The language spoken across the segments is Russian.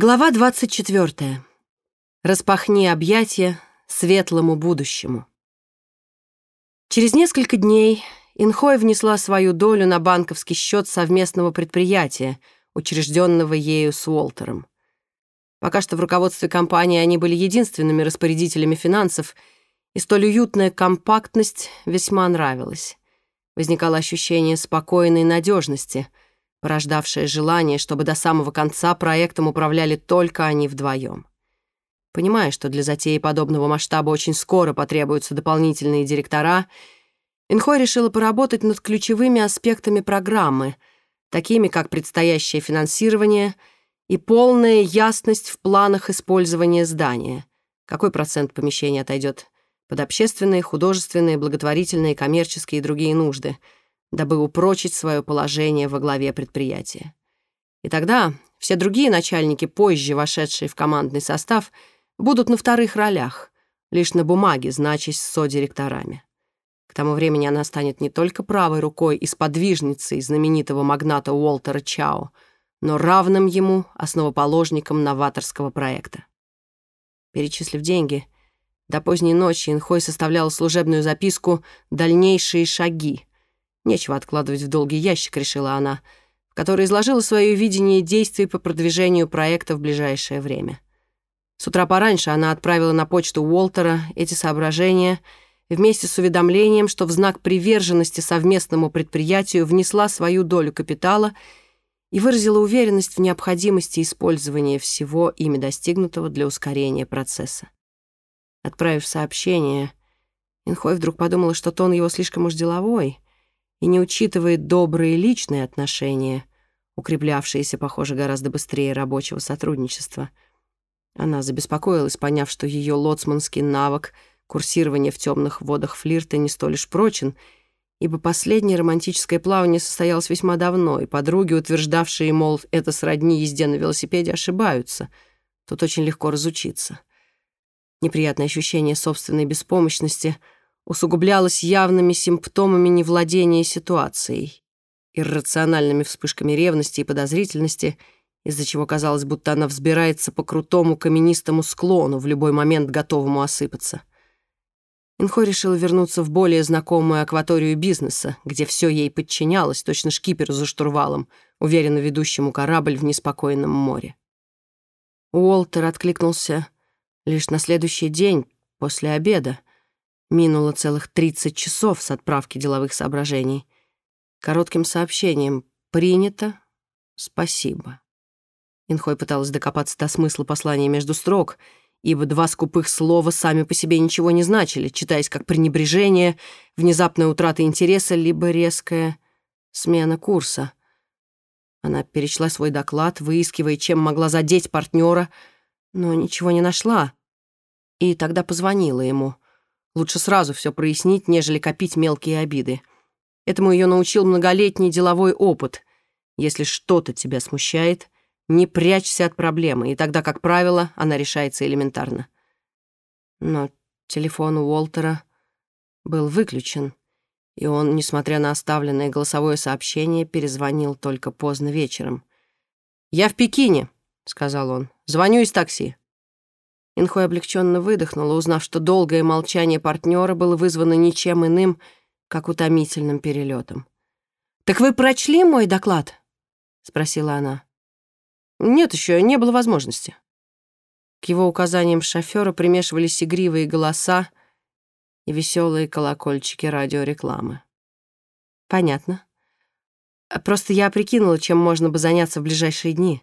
Глава 24. Распахни объятия светлому будущему. Через несколько дней Инхой внесла свою долю на банковский счет совместного предприятия, учрежденного ею с Уолтером. Пока что в руководстве компании они были единственными распорядителями финансов, и столь уютная компактность весьма нравилась. Возникало ощущение спокойной надежности — порождавшее желание, чтобы до самого конца проектом управляли только они вдвоем. Понимая, что для затеи подобного масштаба очень скоро потребуются дополнительные директора, Инхой решила поработать над ключевыми аспектами программы, такими как предстоящее финансирование и полная ясность в планах использования здания, какой процент помещения отойдет под общественные, художественные, благотворительные, коммерческие и другие нужды — дабы упрочить свое положение во главе предприятия. И тогда все другие начальники, позже вошедшие в командный состав, будут на вторых ролях, лишь на бумаге, значась содиректорами. К тому времени она станет не только правой рукой и сподвижницей знаменитого магната Уолтера Чао, но равным ему основоположником новаторского проекта. Перечислив деньги, до поздней ночи Инхой составлял служебную записку «Дальнейшие шаги», Нечего откладывать в долгий ящик, решила она, в которой изложила свое видение действий по продвижению проекта в ближайшее время. С утра пораньше она отправила на почту Уолтера эти соображения вместе с уведомлением, что в знак приверженности совместному предприятию внесла свою долю капитала и выразила уверенность в необходимости использования всего ими достигнутого для ускорения процесса. Отправив сообщение, Инхой вдруг подумала, что тон его слишком уж деловой — и не учитывает добрые личные отношения, укреплявшиеся, похоже, гораздо быстрее рабочего сотрудничества. Она забеспокоилась, поняв, что ее лоцманский навык курсирования в темных водах флирта не столь уж прочен, ибо последнее романтическое плавание состоялось весьма давно, и подруги, утверждавшие, мол, это сродни езде на велосипеде, ошибаются. Тут очень легко разучиться. Неприятное ощущение собственной беспомощности — усугублялось явными симптомами невладения ситуацией, иррациональными вспышками ревности и подозрительности, из-за чего казалось, будто она взбирается по крутому каменистому склону, в любой момент готовому осыпаться. Инхо решила вернуться в более знакомую акваторию бизнеса, где все ей подчинялось, точно шкиперу за штурвалом, уверенно ведущему корабль в неспокойном море. Уолтер откликнулся лишь на следующий день, после обеда, Минуло целых 30 часов с отправки деловых соображений. Коротким сообщением «Принято. Спасибо». Инхой пыталась докопаться до смысла послания между строк, ибо два скупых слова сами по себе ничего не значили, читаясь как пренебрежение, внезапная утрата интереса, либо резкая смена курса. Она перечла свой доклад, выискивая, чем могла задеть партнера, но ничего не нашла. И тогда позвонила ему — Лучше сразу все прояснить, нежели копить мелкие обиды. Этому ее научил многолетний деловой опыт. Если что-то тебя смущает, не прячься от проблемы, и тогда, как правило, она решается элементарно. Но телефон Уолтера был выключен, и он, несмотря на оставленное голосовое сообщение, перезвонил только поздно вечером. «Я в Пекине», — сказал он. «Звоню из такси». Инхой облегченно выдохнула, узнав, что долгое молчание партнера было вызвано ничем иным, как утомительным перелетом. «Так вы прочли мой доклад?» — спросила она. «Нет, еще не было возможности». К его указаниям шофера примешивались игривые голоса и веселые колокольчики радиорекламы. «Понятно. Просто я прикинула, чем можно бы заняться в ближайшие дни».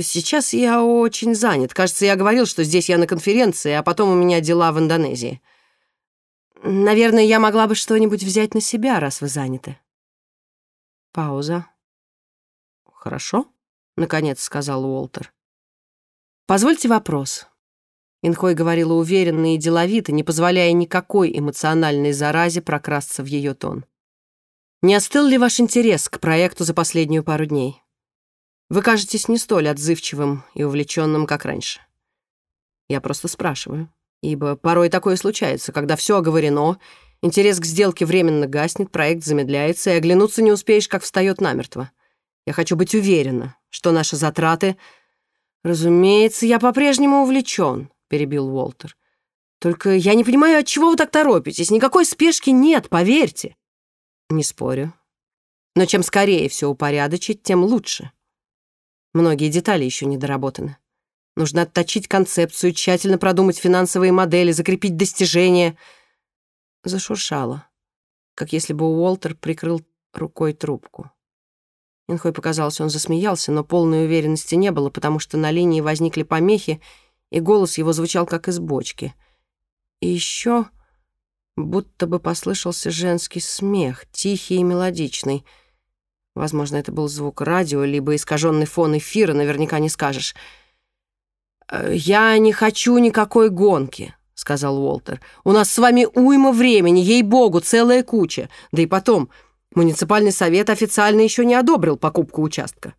Сейчас я очень занят. Кажется, я говорил, что здесь я на конференции, а потом у меня дела в Индонезии. Наверное, я могла бы что-нибудь взять на себя, раз вы заняты. Пауза. Хорошо, наконец сказал Уолтер. Позвольте вопрос. Инхой говорила уверенно и деловито, не позволяя никакой эмоциональной заразе прокрасться в ее тон. Не остыл ли ваш интерес к проекту за последнюю пару дней? Вы кажетесь не столь отзывчивым и увлеченным, как раньше. Я просто спрашиваю, ибо порой такое случается, когда все оговорено, интерес к сделке временно гаснет, проект замедляется, и оглянуться не успеешь, как встает намертво. Я хочу быть уверена, что наши затраты «Разумеется, я по-прежнему увлечен», — перебил Уолтер. «Только я не понимаю, от чего вы так торопитесь. Никакой спешки нет, поверьте». «Не спорю. Но чем скорее все упорядочить, тем лучше. Многие детали еще не доработаны. Нужно отточить концепцию, тщательно продумать финансовые модели, закрепить достижения». Зашуршало, как если бы Уолтер прикрыл рукой трубку. Инхой показалось, он засмеялся, но полной уверенности не было, потому что на линии возникли помехи, и голос его звучал как из бочки. И еще будто бы послышался женский смех, тихий и мелодичный. Возможно, это был звук радио, либо искаженный фон эфира, наверняка не скажешь. «Э, «Я не хочу никакой гонки», — сказал Уолтер. «У нас с вами уйма времени, ей-богу, целая куча. Да и потом, Муниципальный совет официально еще не одобрил покупку участка.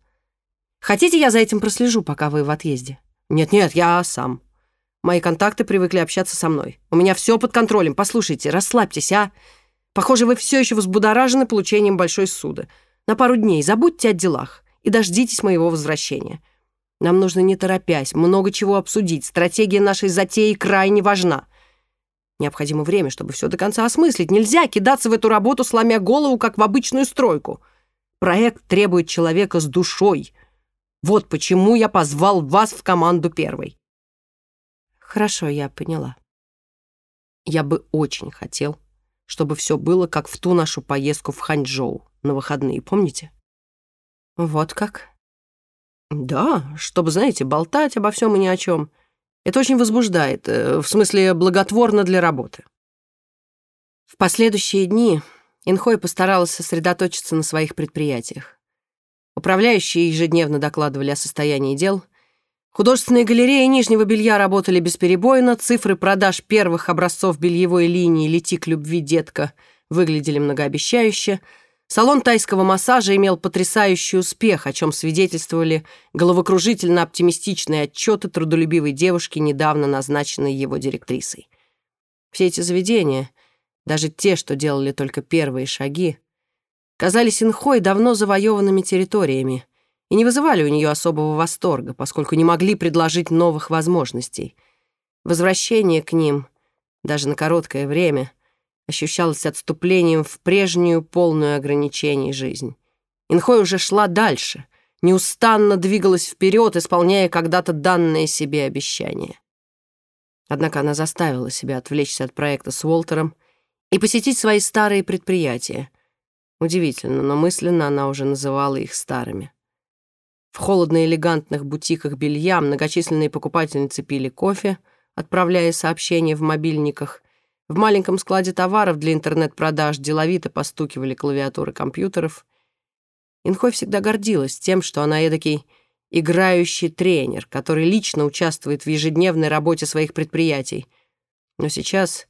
Хотите, я за этим прослежу, пока вы в отъезде? Нет-нет, я сам. Мои контакты привыкли общаться со мной. У меня все под контролем. Послушайте, расслабьтесь, а? Похоже, вы все еще взбудоражены получением большой суды. На пару дней забудьте о делах и дождитесь моего возвращения. Нам нужно, не торопясь, много чего обсудить. Стратегия нашей затеи крайне важна. Необходимо время, чтобы все до конца осмыслить. Нельзя кидаться в эту работу, сломя голову, как в обычную стройку. Проект требует человека с душой. Вот почему я позвал вас в команду первой. Хорошо, я поняла. Я бы очень хотел, чтобы все было, как в ту нашу поездку в Ханчжоу на выходные, помните? Вот как? Да, чтобы, знаете, болтать обо всем и ни о чем. Это очень возбуждает, э, в смысле благотворно для работы. В последующие дни Инхой постаралась сосредоточиться на своих предприятиях. Управляющие ежедневно докладывали о состоянии дел. Художественные галереи нижнего белья работали бесперебойно, цифры продаж первых образцов бельевой линии «Лети к любви, детка» выглядели многообещающе — Салон тайского массажа имел потрясающий успех, о чем свидетельствовали головокружительно оптимистичные отчеты трудолюбивой девушки, недавно назначенной его директрисой. Все эти заведения, даже те, что делали только первые шаги, казались Инхой давно завоеванными территориями и не вызывали у нее особого восторга, поскольку не могли предложить новых возможностей. Возвращение к ним, даже на короткое время, ощущалось отступлением в прежнюю, полную ограничений жизнь. Инхой уже шла дальше, неустанно двигалась вперед, исполняя когда-то данное себе обещание. Однако она заставила себя отвлечься от проекта с Уолтером и посетить свои старые предприятия. Удивительно, но мысленно она уже называла их старыми. В холодно-элегантных бутиках белья многочисленные покупательницы пили кофе, отправляя сообщения в мобильниках, в маленьком складе товаров для интернет-продаж деловито постукивали клавиатуры компьютеров. Инхой всегда гордилась тем, что она эдакий играющий тренер, который лично участвует в ежедневной работе своих предприятий. Но сейчас,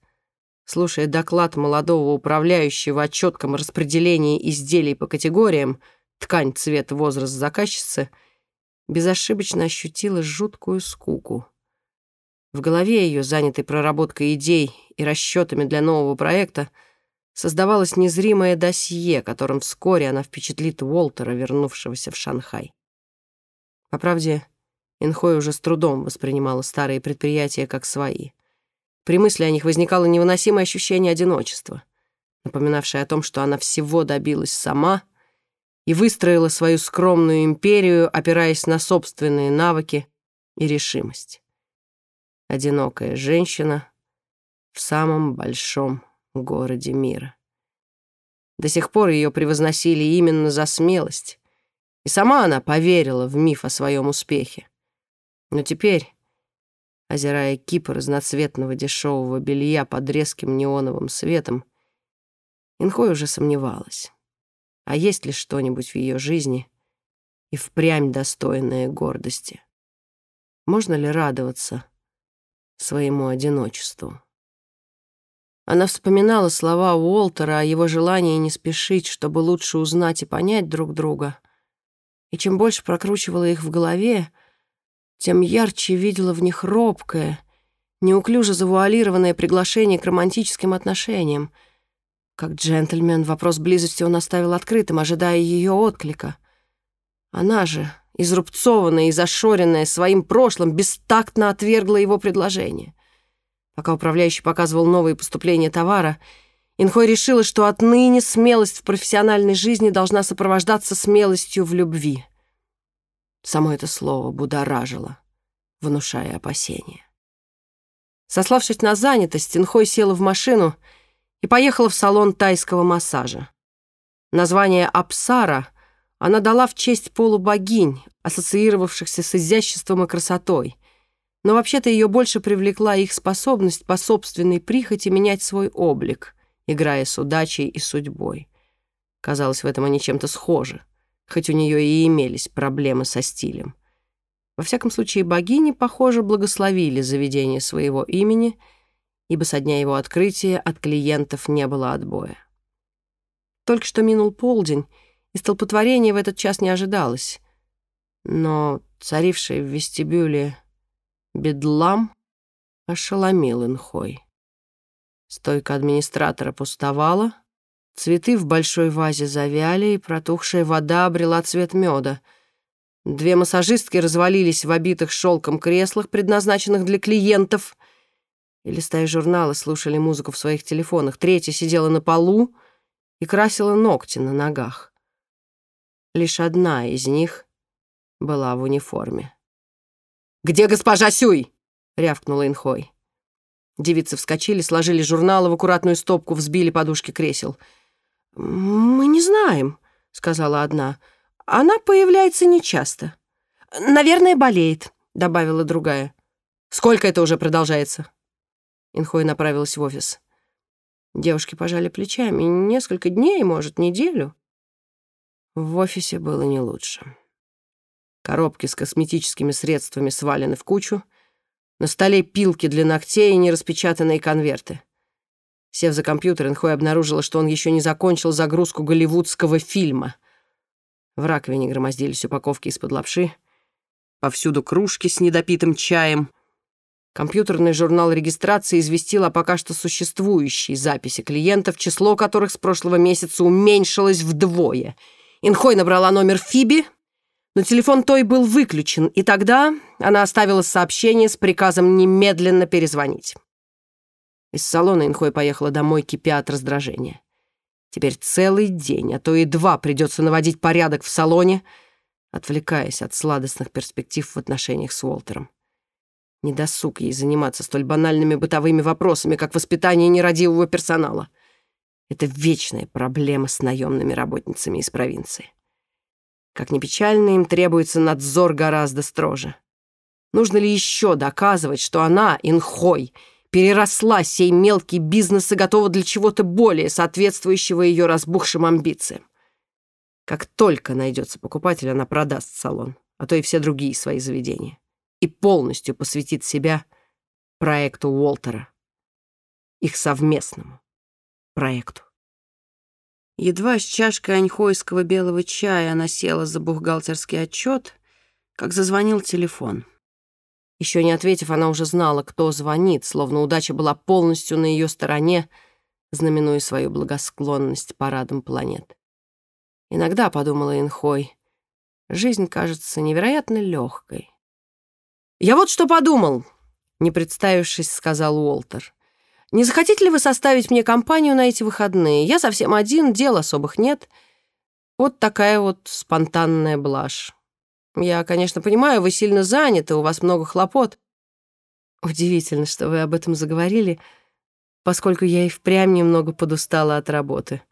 слушая доклад молодого управляющего о четком распределении изделий по категориям, ткань, цвет, возраст заказчицы, безошибочно ощутила жуткую скуку. В голове ее, занятой проработкой идей и расчетами для нового проекта, создавалось незримое досье, которым вскоре она впечатлит Уолтера, вернувшегося в Шанхай. По правде, Инхой уже с трудом воспринимала старые предприятия как свои. При мысли о них возникало невыносимое ощущение одиночества, напоминавшее о том, что она всего добилась сама и выстроила свою скромную империю, опираясь на собственные навыки и решимость одинокая женщина в самом большом городе мира. До сих пор ее превозносили именно за смелость, и сама она поверила в миф о своем успехе. Но теперь, озирая кипы разноцветного дешевого белья под резким неоновым светом, Инхой уже сомневалась, а есть ли что-нибудь в ее жизни и впрямь достойное гордости. Можно ли радоваться своему одиночеству. Она вспоминала слова Уолтера о его желании не спешить, чтобы лучше узнать и понять друг друга. И чем больше прокручивала их в голове, тем ярче видела в них робкое, неуклюже завуалированное приглашение к романтическим отношениям. Как джентльмен вопрос близости он оставил открытым, ожидая ее отклика. Она же, изрубцованная и зашоренная своим прошлым, бестактно отвергла его предложение. Пока управляющий показывал новые поступления товара, Инхой решила, что отныне смелость в профессиональной жизни должна сопровождаться смелостью в любви. Само это слово будоражило, внушая опасения. Сославшись на занятость, Инхой села в машину и поехала в салон тайского массажа. Название «Апсара» она дала в честь полубогинь, ассоциировавшихся с изяществом и красотой. Но вообще-то ее больше привлекла их способность по собственной прихоти менять свой облик, играя с удачей и судьбой. Казалось, в этом они чем-то схожи, хоть у нее и имелись проблемы со стилем. Во всяком случае, богини, похоже, благословили заведение своего имени, ибо со дня его открытия от клиентов не было отбоя. Только что минул полдень, и столпотворения в этот час не ожидалось. Но царивший в вестибюле бедлам ошеломил Инхой. Стойка администратора пустовала, цветы в большой вазе завяли, и протухшая вода обрела цвет меда. Две массажистки развалились в обитых шелком креслах, предназначенных для клиентов, и, листая журналы, слушали музыку в своих телефонах. Третья сидела на полу и красила ногти на ногах. Лишь одна из них была в униформе. «Где госпожа Сюй?» — рявкнула Инхой. Девицы вскочили, сложили журналы в аккуратную стопку, взбили подушки кресел. «Мы не знаем», — сказала одна. «Она появляется нечасто». «Наверное, болеет», — добавила другая. «Сколько это уже продолжается?» Инхой направилась в офис. Девушки пожали плечами. Несколько дней, может, неделю. В офисе было не лучше. Коробки с косметическими средствами свалены в кучу. На столе пилки для ногтей и нераспечатанные конверты. Сев за компьютер, Инхой обнаружила, что он еще не закончил загрузку голливудского фильма. В раковине громоздились упаковки из-под лапши. Повсюду кружки с недопитым чаем. Компьютерный журнал регистрации известил о пока что существующей записи клиентов, число которых с прошлого месяца уменьшилось вдвое — Инхой набрала номер Фиби, но телефон той был выключен, и тогда она оставила сообщение с приказом немедленно перезвонить. Из салона Инхой поехала домой, кипя от раздражения. Теперь целый день, а то и два придется наводить порядок в салоне, отвлекаясь от сладостных перспектив в отношениях с Уолтером. Не досуг ей заниматься столь банальными бытовыми вопросами, как воспитание нерадивого персонала. Это вечная проблема с наемными работницами из провинции. Как ни печально, им требуется надзор гораздо строже. Нужно ли еще доказывать, что она, Инхой, переросла сей мелкий бизнес и готова для чего-то более соответствующего ее разбухшим амбициям? Как только найдется покупатель, она продаст салон, а то и все другие свои заведения, и полностью посвятит себя проекту Уолтера, их совместному проекту. Едва с чашкой аньхойского белого чая она села за бухгалтерский отчет, как зазвонил телефон. Еще не ответив, она уже знала, кто звонит, словно удача была полностью на ее стороне, знаменуя свою благосклонность парадом планет. Иногда, подумала Инхой, жизнь кажется невероятно легкой. «Я вот что подумал», — не представившись, сказал Уолтер. Не захотите ли вы составить мне компанию на эти выходные? Я совсем один, дел особых нет. Вот такая вот спонтанная блажь. Я, конечно, понимаю, вы сильно заняты, у вас много хлопот. Удивительно, что вы об этом заговорили, поскольку я и впрямь немного подустала от работы.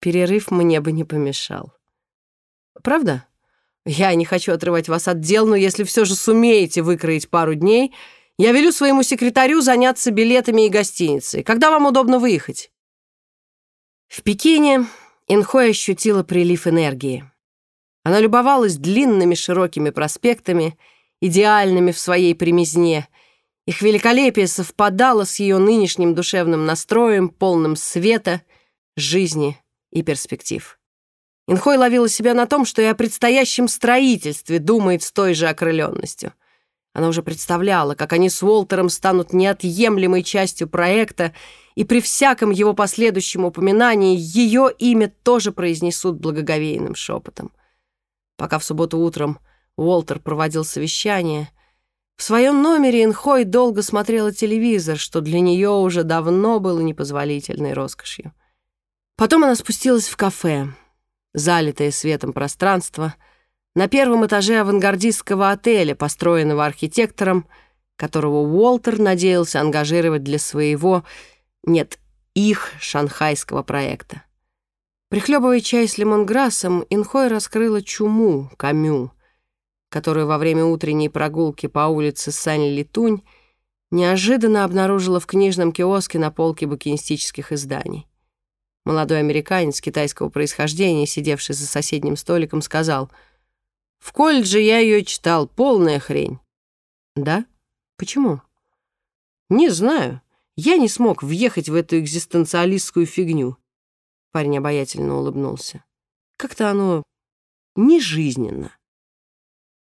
Перерыв мне бы не помешал. Правда? Я не хочу отрывать вас от дел, но если все же сумеете выкроить пару дней — я велю своему секретарю заняться билетами и гостиницей. Когда вам удобно выехать?» В Пекине Инхой ощутила прилив энергии. Она любовалась длинными широкими проспектами, идеальными в своей примизне. Их великолепие совпадало с ее нынешним душевным настроем, полным света, жизни и перспектив. Инхой ловила себя на том, что и о предстоящем строительстве думает с той же окрыленностью — она уже представляла, как они с Уолтером станут неотъемлемой частью проекта, и при всяком его последующем упоминании ее имя тоже произнесут благоговейным шепотом. Пока в субботу утром Уолтер проводил совещание, в своем номере Инхой долго смотрела телевизор, что для нее уже давно было непозволительной роскошью. Потом она спустилась в кафе, залитое светом пространство, на первом этаже авангардистского отеля, построенного архитектором, которого Уолтер надеялся ангажировать для своего, нет, их шанхайского проекта. Прихлебывая чай с лимонграссом, Инхой раскрыла чуму, камю, которую во время утренней прогулки по улице Сань-Литунь неожиданно обнаружила в книжном киоске на полке букинистических изданий. Молодой американец китайского происхождения, сидевший за соседним столиком, сказал, «В колледже я ее читал, полная хрень». «Да? Почему?» «Не знаю. Я не смог въехать в эту экзистенциалистскую фигню». Парень обаятельно улыбнулся. «Как-то оно нежизненно».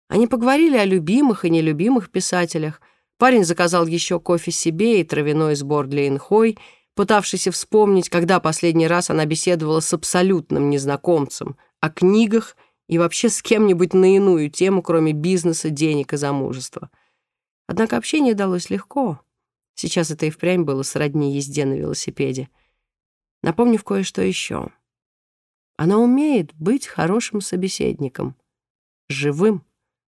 Они поговорили о любимых и нелюбимых писателях. Парень заказал еще кофе себе и травяной сбор для Инхой, пытавшийся вспомнить, когда последний раз она беседовала с абсолютным незнакомцем о книгах и вообще с кем-нибудь на иную тему, кроме бизнеса, денег и замужества. Однако общение далось легко. Сейчас это и впрямь было сродни езде на велосипеде. Напомнив кое-что еще. Она умеет быть хорошим собеседником, живым,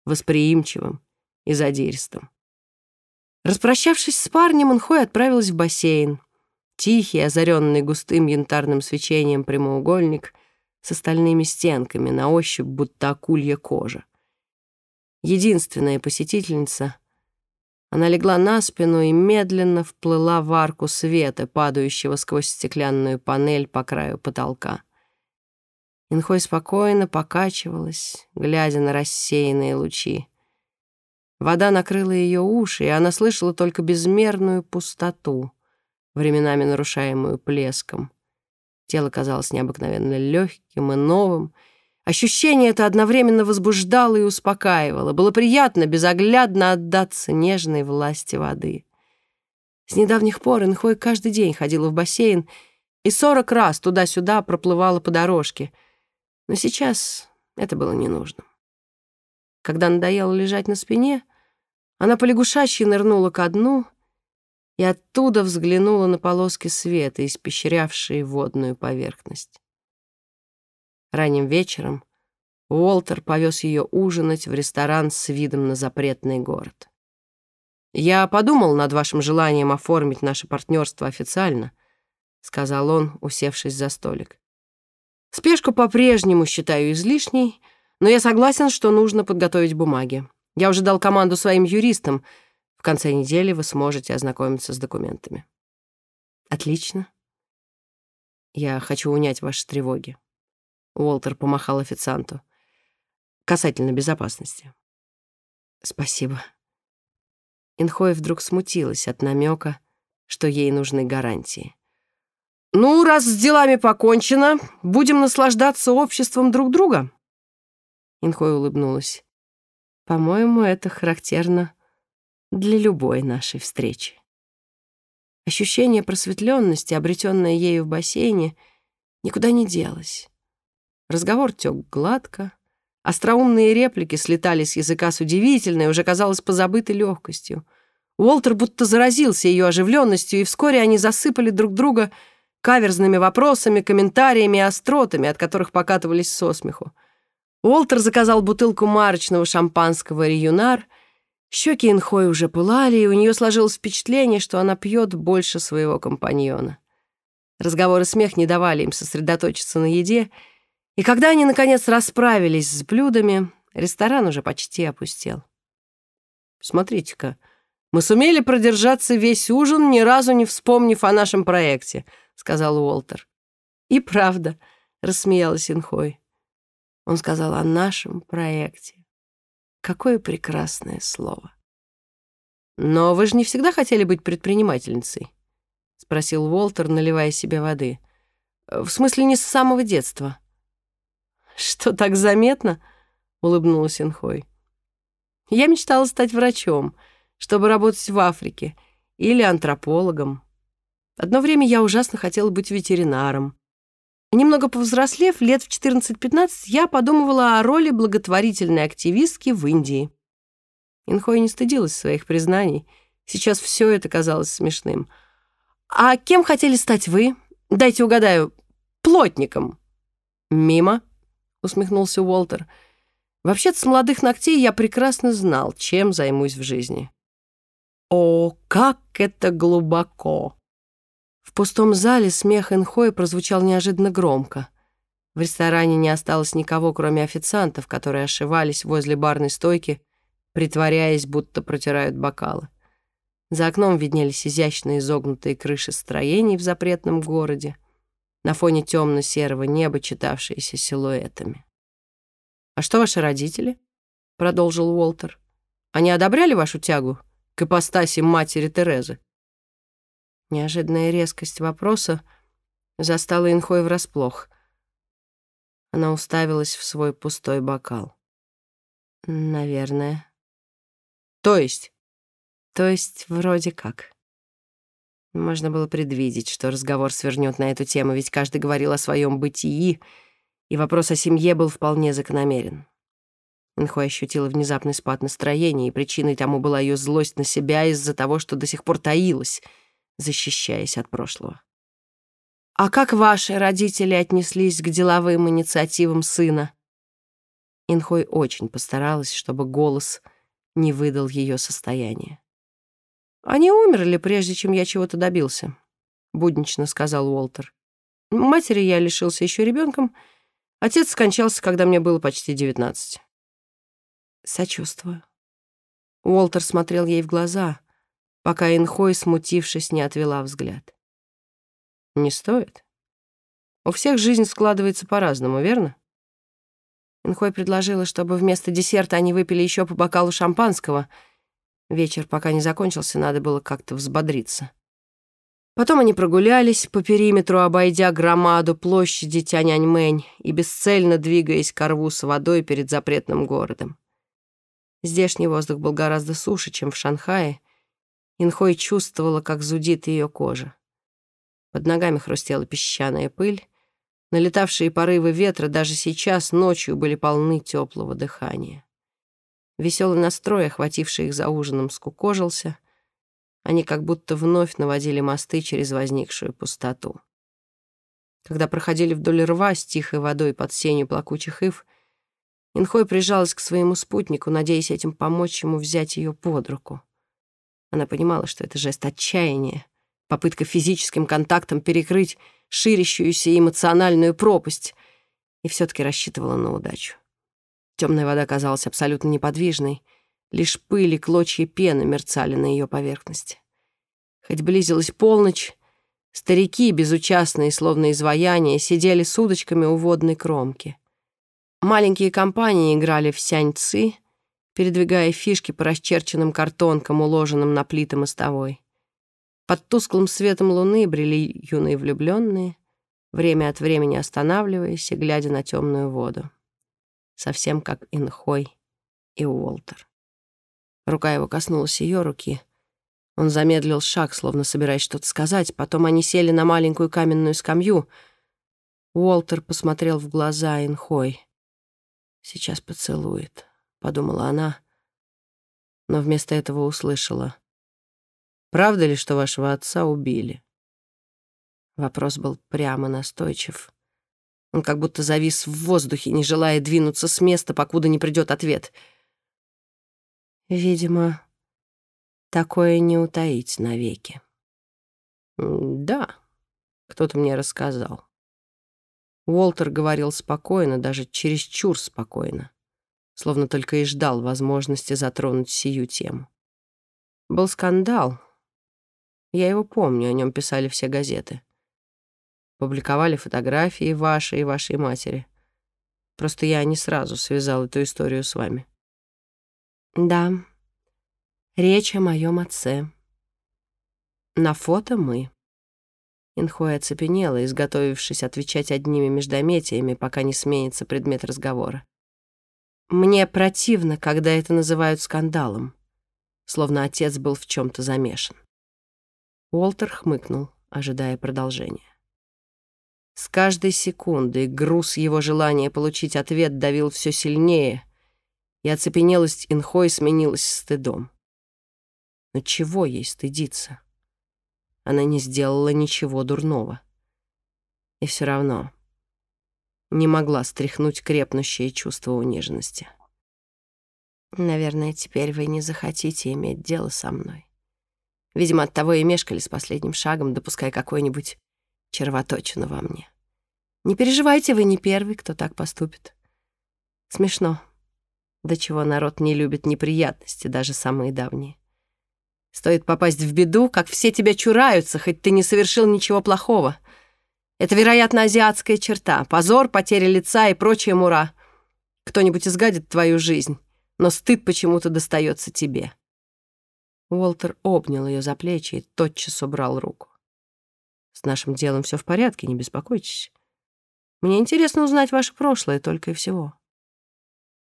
восприимчивым и задиристым. Распрощавшись с парнем, Инхой отправилась в бассейн. Тихий, озаренный густым янтарным свечением прямоугольник с остальными стенками, на ощупь будто акулья кожа. Единственная посетительница. Она легла на спину и медленно вплыла в арку света, падающего сквозь стеклянную панель по краю потолка. Инхой спокойно покачивалась, глядя на рассеянные лучи. Вода накрыла ее уши, и она слышала только безмерную пустоту, временами нарушаемую плеском. Тело казалось необыкновенно легким и новым. Ощущение это одновременно возбуждало и успокаивало. Было приятно безоглядно отдаться нежной власти воды. С недавних пор Инхой каждый день ходила в бассейн и сорок раз туда-сюда проплывала по дорожке — но сейчас это было не нужно. Когда надоело лежать на спине, она полягушачьи нырнула ко дну и оттуда взглянула на полоски света, испещрявшие водную поверхность. Ранним вечером Уолтер повез ее ужинать в ресторан с видом на запретный город. «Я подумал над вашим желанием оформить наше партнерство официально», — сказал он, усевшись за столик. Спешку по-прежнему считаю излишней, но я согласен, что нужно подготовить бумаги. Я уже дал команду своим юристам. В конце недели вы сможете ознакомиться с документами. Отлично. Я хочу унять ваши тревоги. Уолтер помахал официанту. Касательно безопасности. Спасибо. Инхой вдруг смутилась от намека, что ей нужны гарантии. «Ну, раз с делами покончено, будем наслаждаться обществом друг друга?» Инхой улыбнулась. «По-моему, это характерно для любой нашей встречи». Ощущение просветленности, обретенное ею в бассейне, никуда не делось. Разговор тек гладко, остроумные реплики слетали с языка с удивительной, уже казалось позабытой легкостью. Уолтер будто заразился ее оживленностью, и вскоре они засыпали друг друга — каверзными вопросами, комментариями и остротами, от которых покатывались со смеху. Уолтер заказал бутылку марочного шампанского «Реюнар». Щеки Инхой уже пылали, и у нее сложилось впечатление, что она пьет больше своего компаньона. Разговоры и смех не давали им сосредоточиться на еде, и когда они, наконец, расправились с блюдами, ресторан уже почти опустел. «Смотрите-ка, мы сумели продержаться весь ужин, ни разу не вспомнив о нашем проекте», сказал Уолтер. «И правда», — рассмеялась Инхой. Он сказал о нашем проекте. Какое прекрасное слово. «Но вы же не всегда хотели быть предпринимательницей?» — спросил Уолтер, наливая себе воды. «В смысле, не с самого детства». «Что, так заметно?» — улыбнулась Инхой. «Я мечтала стать врачом, чтобы работать в Африке, или антропологом, Одно время я ужасно хотела быть ветеринаром. Немного повзрослев, лет в 14-15, я подумывала о роли благотворительной активистки в Индии. Инхой не стыдилась своих признаний. Сейчас все это казалось смешным. «А кем хотели стать вы? Дайте угадаю. Плотником». «Мимо», — усмехнулся Уолтер. «Вообще-то с молодых ногтей я прекрасно знал, чем займусь в жизни». «О, как это глубоко!» В пустом зале смех Энхоя прозвучал неожиданно громко. В ресторане не осталось никого, кроме официантов, которые ошивались возле барной стойки, притворяясь, будто протирают бокалы. За окном виднелись изящные изогнутые крыши строений в запретном городе, на фоне темно-серого неба, читавшиеся силуэтами. «А что ваши родители?» — продолжил Уолтер. «Они одобряли вашу тягу к ипостаси матери Терезы?» Неожиданная резкость вопроса застала Инхой врасплох. Она уставилась в свой пустой бокал. «Наверное». «То есть?» «То есть вроде как». Можно было предвидеть, что разговор свернет на эту тему, ведь каждый говорил о своем бытии, и вопрос о семье был вполне закономерен. Инхой ощутила внезапный спад настроения, и причиной тому была ее злость на себя из-за того, что до сих пор таилась — защищаясь от прошлого. «А как ваши родители отнеслись к деловым инициативам сына?» Инхой очень постаралась, чтобы голос не выдал ее состояние. «Они умерли, прежде чем я чего-то добился», — буднично сказал Уолтер. «Матери я лишился еще ребенком. Отец скончался, когда мне было почти девятнадцать». «Сочувствую». Уолтер смотрел ей в глаза — пока Инхой, смутившись, не отвела взгляд. «Не стоит. У всех жизнь складывается по-разному, верно?» Инхой предложила, чтобы вместо десерта они выпили еще по бокалу шампанского. Вечер пока не закончился, надо было как-то взбодриться. Потом они прогулялись по периметру, обойдя громаду площади Тяньаньмэнь и бесцельно двигаясь к рву с водой перед запретным городом. Здешний воздух был гораздо суше, чем в Шанхае, Инхой чувствовала, как зудит ее кожа. Под ногами хрустела песчаная пыль. Налетавшие порывы ветра даже сейчас ночью были полны теплого дыхания. Веселый настрой, охвативший их за ужином, скукожился. Они как будто вновь наводили мосты через возникшую пустоту. Когда проходили вдоль рва с тихой водой под сенью плакучих ив, Инхой прижалась к своему спутнику, надеясь этим помочь ему взять ее под руку. Она понимала, что это жест отчаяния, попытка физическим контактом перекрыть ширящуюся эмоциональную пропасть, и все таки рассчитывала на удачу. Темная вода казалась абсолютно неподвижной, лишь пыль и клочья пены мерцали на ее поверхности. Хоть близилась полночь, старики, безучастные, словно изваяния, сидели с удочками у водной кромки. Маленькие компании играли в сяньцы — передвигая фишки по расчерченным картонкам, уложенным на плиты мостовой. Под тусклым светом луны брели юные влюбленные, время от времени останавливаясь и глядя на темную воду. Совсем как Инхой и Уолтер. Рука его коснулась ее руки. Он замедлил шаг, словно собираясь что-то сказать. Потом они сели на маленькую каменную скамью. Уолтер посмотрел в глаза Инхой. «Сейчас поцелует». — подумала она, но вместо этого услышала. «Правда ли, что вашего отца убили?» Вопрос был прямо настойчив. Он как будто завис в воздухе, не желая двинуться с места, покуда не придет ответ. «Видимо, такое не утаить навеки». «Да, кто-то мне рассказал». Уолтер говорил спокойно, даже чересчур спокойно словно только и ждал возможности затронуть сию тему. Был скандал. Я его помню, о нем писали все газеты. Публиковали фотографии вашей и вашей матери. Просто я не сразу связал эту историю с вами. Да, речь о моем отце. На фото мы. Инхуэ оцепенела, изготовившись отвечать одними междометиями, пока не сменится предмет разговора. Мне противно, когда это называют скандалом, словно отец был в чем-то замешан. Уолтер хмыкнул, ожидая продолжения. С каждой секундой груз его желания получить ответ давил все сильнее, и оцепенелость Инхой сменилась стыдом. Но чего ей стыдиться? Она не сделала ничего дурного. И все равно не могла стряхнуть крепнущее чувство униженности. «Наверное, теперь вы не захотите иметь дело со мной. Видимо, оттого и мешкали с последним шагом, допуская какой-нибудь червоточину во мне. Не переживайте, вы не первый, кто так поступит. Смешно. До чего народ не любит неприятности, даже самые давние. Стоит попасть в беду, как все тебя чураются, хоть ты не совершил ничего плохого. Это, вероятно, азиатская черта. Позор, потеря лица и прочая мура. Кто-нибудь изгадит твою жизнь, но стыд почему-то достается тебе. Уолтер обнял ее за плечи и тотчас убрал руку. «С нашим делом все в порядке, не беспокойтесь. Мне интересно узнать ваше прошлое только и всего».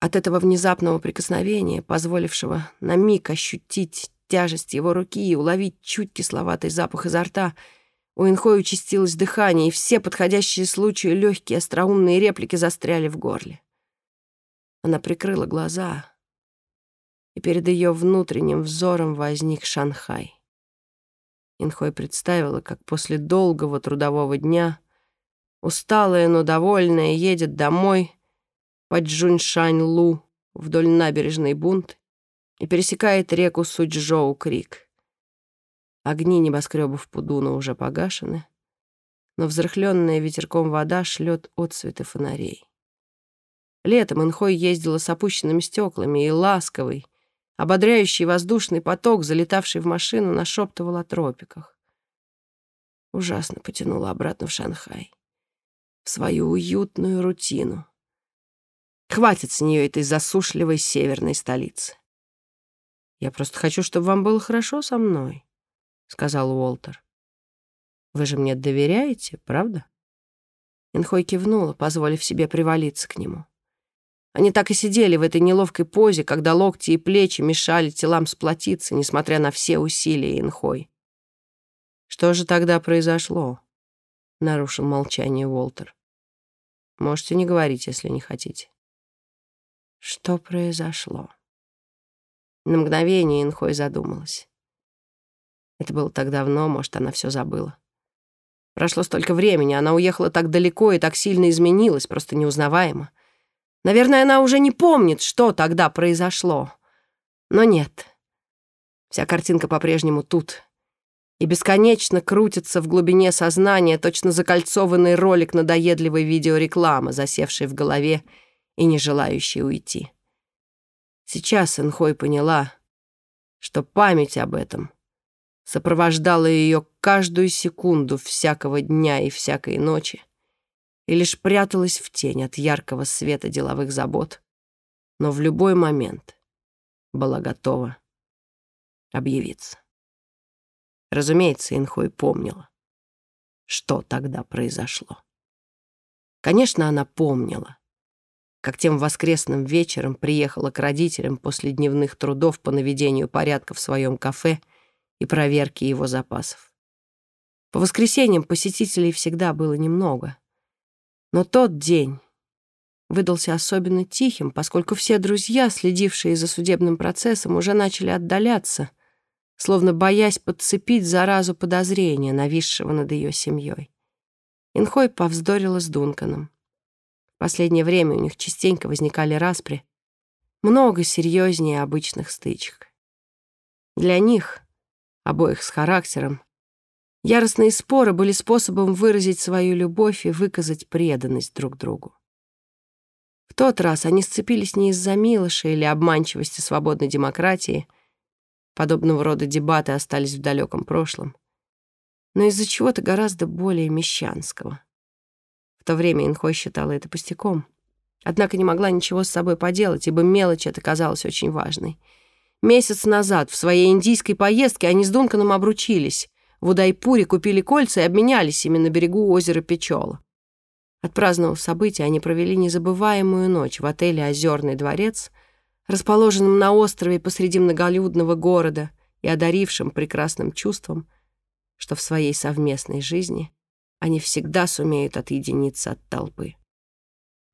От этого внезапного прикосновения, позволившего на миг ощутить тяжесть его руки и уловить чуть кисловатый запах изо рта, у Инхой участилось дыхание, и все подходящие случаи легкие остроумные реплики застряли в горле. Она прикрыла глаза, и перед ее внутренним взором возник Шанхай. Инхой представила, как после долгого трудового дня, усталая, но довольная, едет домой по Джуньшань-Лу вдоль набережной Бунт и пересекает реку Суджоу-Крик. Огни небоскребов Пудуна уже погашены, но взрыхленная ветерком вода шлет отцветы фонарей. Летом Инхой ездила с опущенными стеклами и ласковый, ободряющий воздушный поток, залетавший в машину, нашептывал о тропиках. Ужасно потянула обратно в Шанхай, в свою уютную рутину. Хватит с нее этой засушливой северной столицы. «Я просто хочу, чтобы вам было хорошо со мной», — сказал Уолтер. «Вы же мне доверяете, правда?» Инхой кивнула, позволив себе привалиться к нему. Они так и сидели в этой неловкой позе, когда локти и плечи мешали телам сплотиться, несмотря на все усилия Инхой. «Что же тогда произошло?» — нарушил молчание Уолтер. «Можете не говорить, если не хотите». «Что произошло?» На мгновение Инхой задумалась. Это было так давно, может, она все забыла. Прошло столько времени, она уехала так далеко и так сильно изменилась, просто неузнаваемо. Наверное, она уже не помнит, что тогда произошло. Но нет. Вся картинка по-прежнему тут. И бесконечно крутится в глубине сознания точно закольцованный ролик надоедливой видеорекламы, засевшей в голове и не желающей уйти. Сейчас Энхой поняла, что память об этом сопровождала ее каждую секунду всякого дня и всякой ночи и лишь пряталась в тень от яркого света деловых забот, но в любой момент была готова объявиться. Разумеется, Инхой помнила, что тогда произошло. Конечно, она помнила, как тем воскресным вечером приехала к родителям после дневных трудов по наведению порядка в своем кафе и проверке его запасов. По воскресеньям посетителей всегда было немного. Но тот день выдался особенно тихим, поскольку все друзья, следившие за судебным процессом, уже начали отдаляться, словно боясь подцепить заразу подозрения, нависшего над ее семьей. Инхой повздорила с Дунканом последнее время у них частенько возникали распри, много серьезнее обычных стычек. Для них, обоих с характером, яростные споры были способом выразить свою любовь и выказать преданность друг другу. В тот раз они сцепились не из-за милыша или обманчивости свободной демократии, подобного рода дебаты остались в далеком прошлом, но из-за чего-то гораздо более мещанского. В то время Инхой считала это пустяком. Однако не могла ничего с собой поделать, ибо мелочь эта казалась очень важной. Месяц назад в своей индийской поездке они с Дунканом обручились. В Удайпуре купили кольца и обменялись ими на берегу озера Печола. Отпраздновав события, они провели незабываемую ночь в отеле «Озерный дворец», расположенном на острове посреди многолюдного города и одарившем прекрасным чувством, что в своей совместной жизни они всегда сумеют отъединиться от толпы.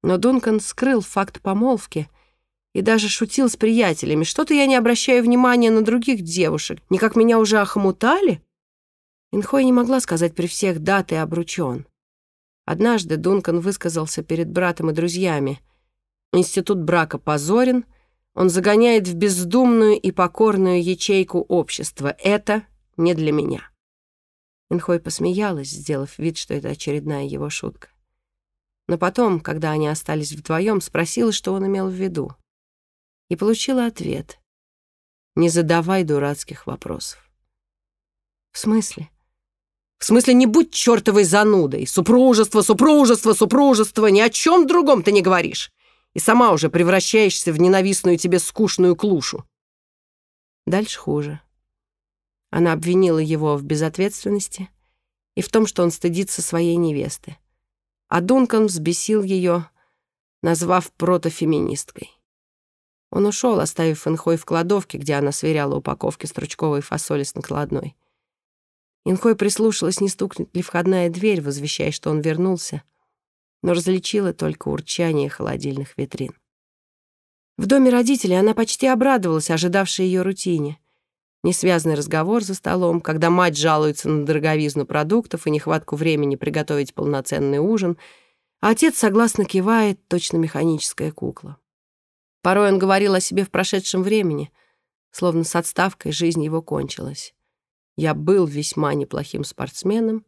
Но Дункан скрыл факт помолвки и даже шутил с приятелями. Что-то я не обращаю внимания на других девушек. Не как меня уже охмутали? Инхой не могла сказать при всех даты обручен. Однажды Дункан высказался перед братом и друзьями. Институт брака позорен, он загоняет в бездумную и покорную ячейку общества. Это не для меня. Инхой посмеялась, сделав вид, что это очередная его шутка. Но потом, когда они остались вдвоем, спросила, что он имел в виду. И получила ответ. «Не задавай дурацких вопросов». «В смысле?» «В смысле, не будь чертовой занудой. Супружество, супружество, супружество. Ни о чем другом ты не говоришь. И сама уже превращаешься в ненавистную тебе скучную клушу». Дальше хуже. Она обвинила его в безответственности и в том, что он стыдится своей невесты. А Дункан взбесил ее, назвав протофеминисткой. Он ушел, оставив Инхой в кладовке, где она сверяла упаковки стручковой фасоли с накладной. Инхой прислушалась, не стукнет ли входная дверь, возвещая, что он вернулся, но различила только урчание холодильных витрин. В доме родителей она почти обрадовалась ожидавшей ее рутине — Несвязный разговор за столом, когда мать жалуется на дороговизну продуктов и нехватку времени приготовить полноценный ужин, а отец согласно кивает, точно механическая кукла. Порой он говорил о себе в прошедшем времени, словно с отставкой жизнь его кончилась. «Я был весьма неплохим спортсменом,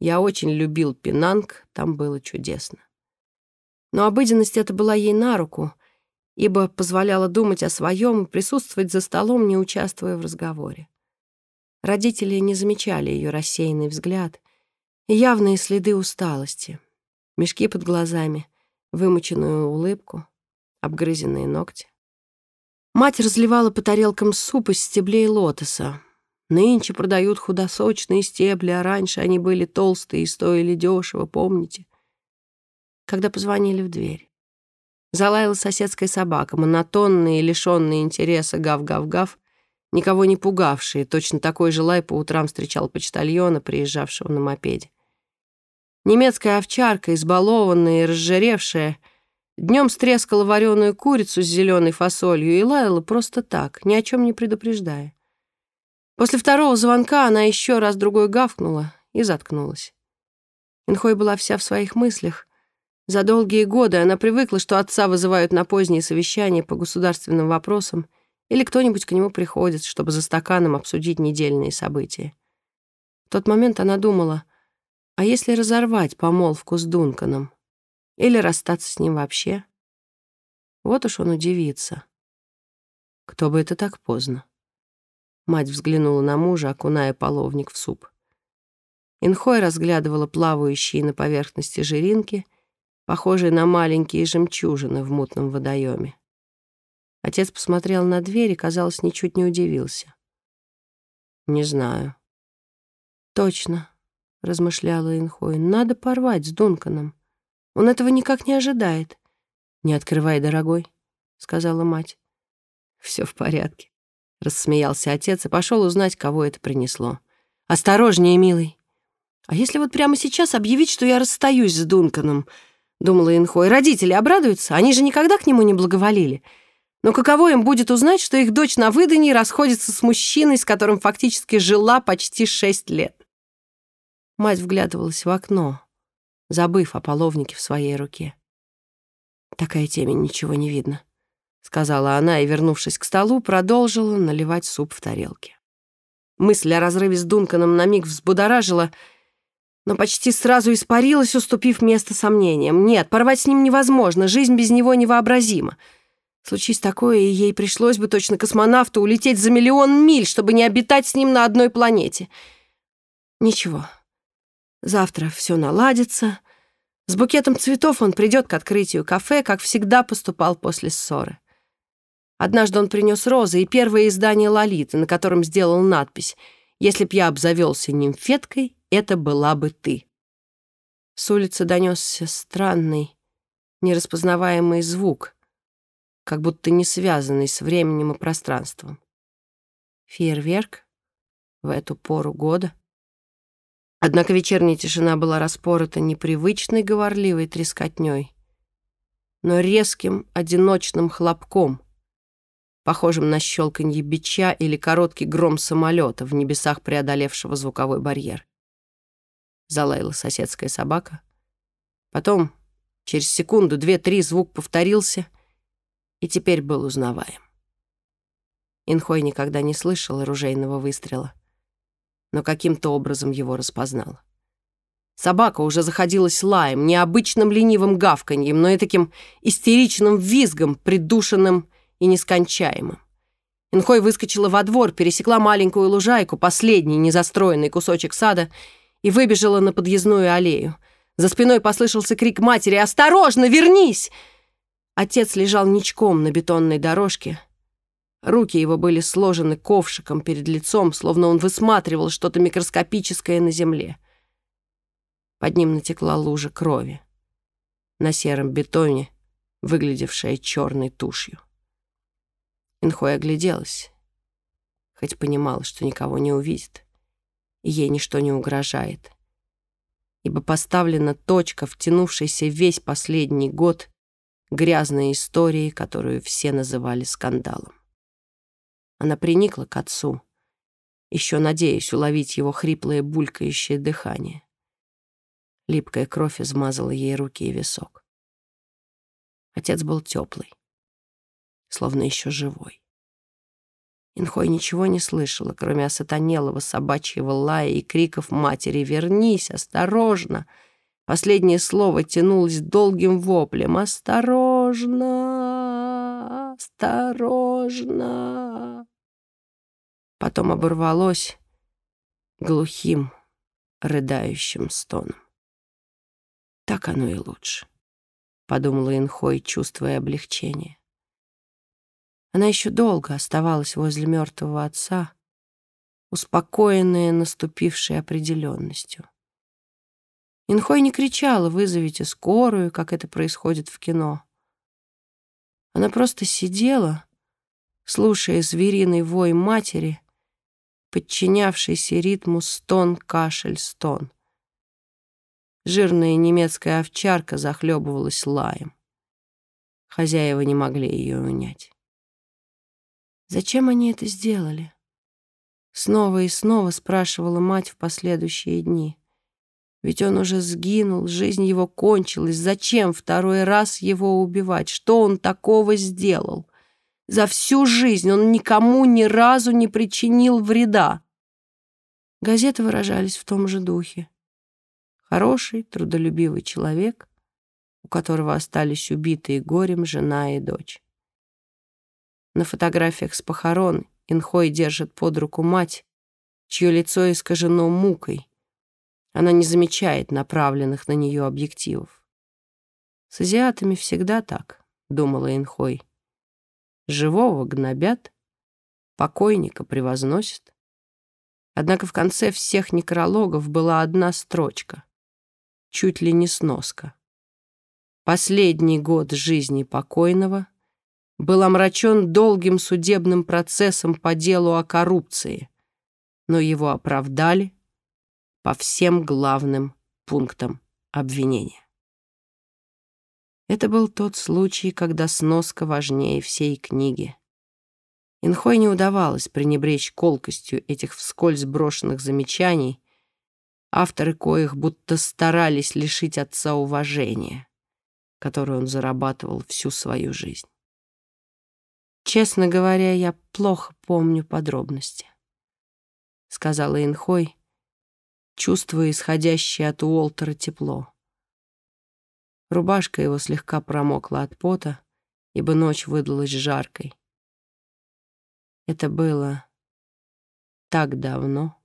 я очень любил пинанг, там было чудесно». Но обыденность это была ей на руку — ибо позволяла думать о своем и присутствовать за столом, не участвуя в разговоре. Родители не замечали ее рассеянный взгляд и явные следы усталости, мешки под глазами, вымученную улыбку, обгрызенные ногти. Мать разливала по тарелкам суп из стеблей лотоса. Нынче продают худосочные стебли, а раньше они были толстые и стоили дешево, помните? Когда позвонили в дверь. Залаяла соседская собака, монотонные лишенные интереса гав-гав-гав, никого не пугавшие, точно такой же лай по утрам встречал почтальона, приезжавшего на мопеде. Немецкая овчарка, избалованная и разжиревшая, днем стрескала вареную курицу с зеленой фасолью и лаяла просто так, ни о чем не предупреждая. После второго звонка она еще раз другой гавкнула и заткнулась. Инхой была вся в своих мыслях, за долгие годы она привыкла, что отца вызывают на поздние совещания по государственным вопросам или кто-нибудь к нему приходит, чтобы за стаканом обсудить недельные события. В тот момент она думала, а если разорвать помолвку с Дунканом? Или расстаться с ним вообще? Вот уж он удивится. Кто бы это так поздно? Мать взглянула на мужа, окуная половник в суп. Инхой разглядывала плавающие на поверхности жиринки — похожий на маленькие жемчужины в мутном водоеме. Отец посмотрел на дверь и, казалось, ничуть не удивился. «Не знаю». «Точно», — размышляла Инхой, — «надо порвать с Дунканом. Он этого никак не ожидает». «Не открывай, дорогой», — сказала мать. «Все в порядке», — рассмеялся отец и пошел узнать, кого это принесло. «Осторожнее, милый. А если вот прямо сейчас объявить, что я расстаюсь с Дунканом?» — думала Инхой. «Родители обрадуются, они же никогда к нему не благоволили. Но каково им будет узнать, что их дочь на выдании расходится с мужчиной, с которым фактически жила почти шесть лет?» Мать вглядывалась в окно, забыв о половнике в своей руке. «Такая темень, ничего не видно», — сказала она и, вернувшись к столу, продолжила наливать суп в тарелке. Мысль о разрыве с Дунканом на миг взбудоражила — но почти сразу испарилась, уступив место сомнениям. Нет, порвать с ним невозможно, жизнь без него невообразима. Случись такое, и ей пришлось бы точно космонавту улететь за миллион миль, чтобы не обитать с ним на одной планете. Ничего, завтра все наладится. С букетом цветов он придет к открытию кафе, как всегда поступал после ссоры. Однажды он принес розы и первое издание «Лолиты», на котором сделал надпись «Если б я обзавелся нимфеткой, это была бы ты. С улицы донесся странный, нераспознаваемый звук, как будто не связанный с временем и пространством. Фейерверк в эту пору года. Однако вечерняя тишина была распорота непривычной говорливой трескотней, но резким одиночным хлопком, похожим на щелканье бича или короткий гром самолета в небесах преодолевшего звуковой барьер. Залаяла соседская собака. Потом, через секунду, две-три, звук повторился и теперь был узнаваем. Инхой никогда не слышал оружейного выстрела но каким-то образом его распознал. Собака уже заходилась лаем, необычным ленивым гавканьем, но и таким истеричным визгом, придушенным и нескончаемым. Инхой выскочила во двор, пересекла маленькую лужайку, последний незастроенный кусочек сада, и выбежала на подъездную аллею. За спиной послышался крик матери «Осторожно, вернись!» Отец лежал ничком на бетонной дорожке, Руки его были сложены ковшиком перед лицом, словно он высматривал что-то микроскопическое на земле. Под ним натекла лужа крови. На сером бетоне, выглядевшая черной тушью. Инхой огляделась, хоть понимала, что никого не увидит, и ей ничто не угрожает, ибо поставлена точка, втянувшаяся весь последний год грязной истории, которую все называли скандалом. Она приникла к отцу, еще надеясь уловить его хриплое булькающее дыхание. Липкая кровь измазала ей руки и висок. Отец был теплый, словно еще живой. Инхой ничего не слышала, кроме осатанелого собачьего лая и криков матери «Вернись! Осторожно!» Последнее слово тянулось долгим воплем «Осторожно! Осторожно!» потом оборвалось глухим, рыдающим стоном. Так оно и лучше, подумала Инхой, чувствуя облегчение. Она еще долго оставалась возле мертвого отца, успокоенная наступившей определенностью. Инхой не кричала «вызовите скорую», как это происходит в кино. Она просто сидела, слушая звериный вой матери подчинявшийся ритму стон-кашель-стон. Жирная немецкая овчарка захлебывалась лаем. Хозяева не могли ее унять. Зачем они это сделали? Снова и снова спрашивала мать в последующие дни. Ведь он уже сгинул, жизнь его кончилась. Зачем второй раз его убивать? Что он такого сделал? За всю жизнь он никому ни разу не причинил вреда. Газеты выражались в том же духе. Хороший, трудолюбивый человек, у которого остались убитые горем жена и дочь. На фотографиях с похорон Инхой держит под руку мать, чье лицо искажено мукой. Она не замечает направленных на нее объективов. С азиатами всегда так, думала Инхой. Живого гнобят, покойника превозносят. Однако в конце всех некрологов была одна строчка, чуть ли не сноска. Последний год жизни покойного был омрачен долгим судебным процессом по делу о коррупции, но его оправдали по всем главным пунктам обвинения. Это был тот случай, когда сноска важнее всей книги. Инхой не удавалось пренебречь колкостью этих вскользь брошенных замечаний, авторы коих будто старались лишить отца уважения, которое он зарабатывал всю свою жизнь. «Честно говоря, я плохо помню подробности», — сказала Инхой, чувствуя исходящее от Уолтера тепло. Рубашка его слегка промокла от пота, ибо ночь выдалась жаркой. Это было так давно.